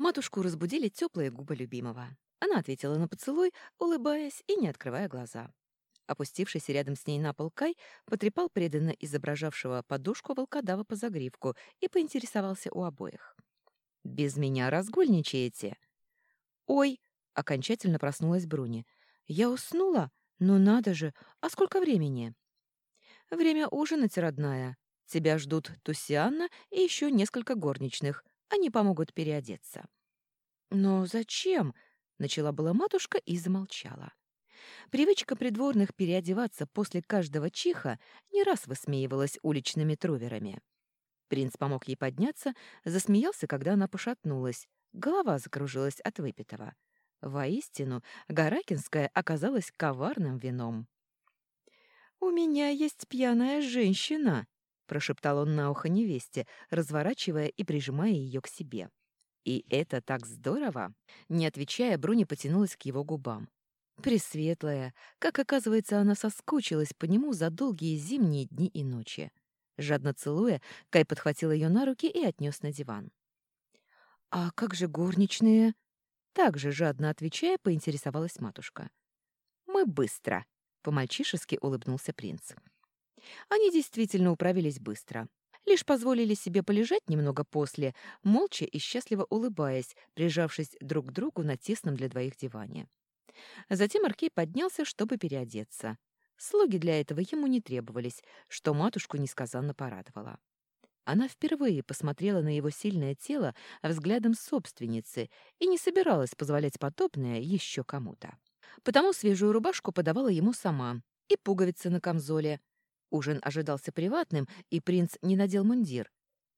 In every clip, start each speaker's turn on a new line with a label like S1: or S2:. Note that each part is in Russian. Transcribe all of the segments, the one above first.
S1: Матушку разбудили теплые губы любимого. Она ответила на поцелуй, улыбаясь и не открывая глаза. Опустившийся рядом с ней на пол Кай потрепал преданно изображавшего подушку волкодава по загривку и поинтересовался у обоих. «Без меня разгульничаете?» «Ой!» — окончательно проснулась Бруни. «Я уснула? Ну надо же! А сколько времени?» «Время ужинать, родная. Тебя ждут Тусианна и еще несколько горничных. Они помогут переодеться». «Но зачем?» — начала была матушка и замолчала. Привычка придворных переодеваться после каждого чиха не раз высмеивалась уличными троверами. Принц помог ей подняться, засмеялся, когда она пошатнулась. Голова закружилась от выпитого. Воистину, Гаракинская оказалась коварным вином. «У меня есть пьяная женщина», — прошептал он на ухо невесте, разворачивая и прижимая ее к себе. «И это так здорово!» Не отвечая, Бруни потянулась к его губам. Пресветлая, как оказывается, она соскучилась по нему за долгие зимние дни и ночи. Жадно целуя, Кай подхватил ее на руки и отнес на диван. «А как же горничные?» Также жадно отвечая, поинтересовалась матушка. «Мы быстро», — по-мальчишески улыбнулся принц. Они действительно управились быстро. Лишь позволили себе полежать немного после, молча и счастливо улыбаясь, прижавшись друг к другу на тесном для двоих диване. Затем Аркей поднялся, чтобы переодеться. Слуги для этого ему не требовались, что матушку несказанно порадовало. Она впервые посмотрела на его сильное тело взглядом собственницы и не собиралась позволять подобное еще кому-то. Потому свежую рубашку подавала ему сама и пуговицы на камзоле. Ужин ожидался приватным, и принц не надел мундир.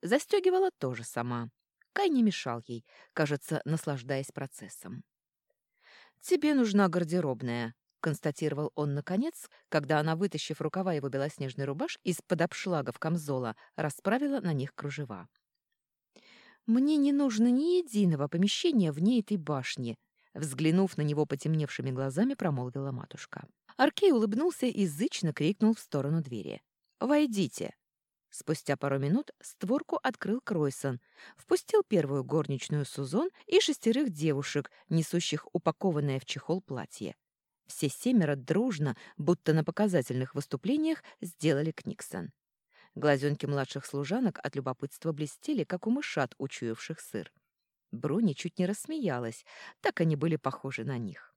S1: Застегивала тоже сама. Кай не мешал ей, кажется, наслаждаясь процессом. «Тебе нужна гардеробная», — констатировал он наконец, когда она, вытащив рукава его белоснежной рубашки из-под обшлагов камзола, расправила на них кружева. «Мне не нужно ни единого помещения вне этой башни», — взглянув на него потемневшими глазами, промолвила матушка. Аркей улыбнулся и зычно крикнул в сторону двери. «Войдите!» Спустя пару минут створку открыл Кройсон, впустил первую горничную Сузон и шестерых девушек, несущих упакованное в чехол платье. Все семеро дружно, будто на показательных выступлениях, сделали Книксон. Глазенки младших служанок от любопытства блестели, как у мышат, учуявших сыр. Бруни чуть не рассмеялась, так они были похожи на них.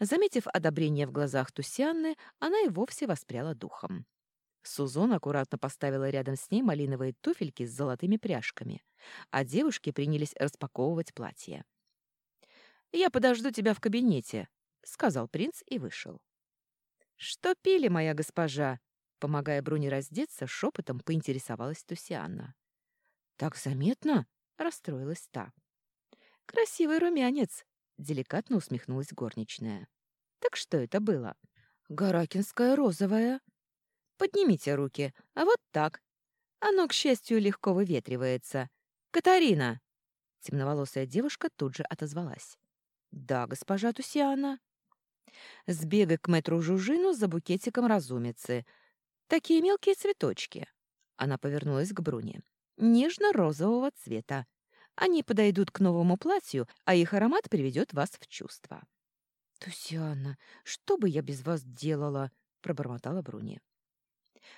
S1: Заметив одобрение в глазах Тусианны, она и вовсе воспряла духом. Сузон аккуратно поставила рядом с ней малиновые туфельки с золотыми пряжками, а девушки принялись распаковывать платье. «Я подожду тебя в кабинете», — сказал принц и вышел. «Что пили, моя госпожа?» Помогая Бруни раздеться, шепотом поинтересовалась Тусианна. «Так заметно?» — расстроилась та. «Красивый румянец!» — деликатно усмехнулась горничная. «Так что это было?» «Гаракинская розовая», Поднимите руки. А вот так. Оно, к счастью, легко выветривается. Катарина!» Темноволосая девушка тут же отозвалась. «Да, госпожа Тусиана». «Сбегай к мэтру Жужину за букетиком разумицы. Такие мелкие цветочки». Она повернулась к Бруне. «Нежно-розового цвета. Они подойдут к новому платью, а их аромат приведет вас в чувство». «Тусиана, что бы я без вас делала?» — пробормотала Бруни.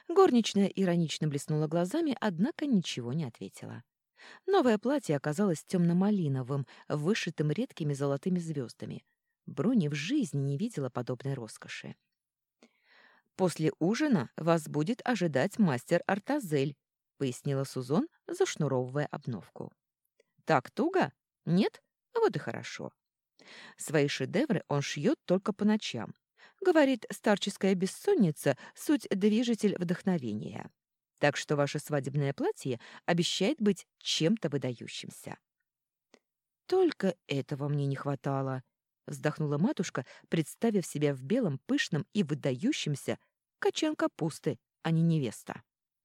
S1: Горничная иронично блеснула глазами, однако ничего не ответила. Новое платье оказалось темно-малиновым, вышитым редкими золотыми звездами. Бруни в жизни не видела подобной роскоши. «После ужина вас будет ожидать мастер Артазель», — пояснила Сузон, зашнуровывая обновку. «Так туго? Нет? Вот и хорошо. Свои шедевры он шьет только по ночам, Говорит, старческая бессонница — суть движитель вдохновения. Так что ваше свадебное платье обещает быть чем-то выдающимся. «Только этого мне не хватало», — вздохнула матушка, представив себя в белом, пышном и выдающемся качан капусты, а не невеста.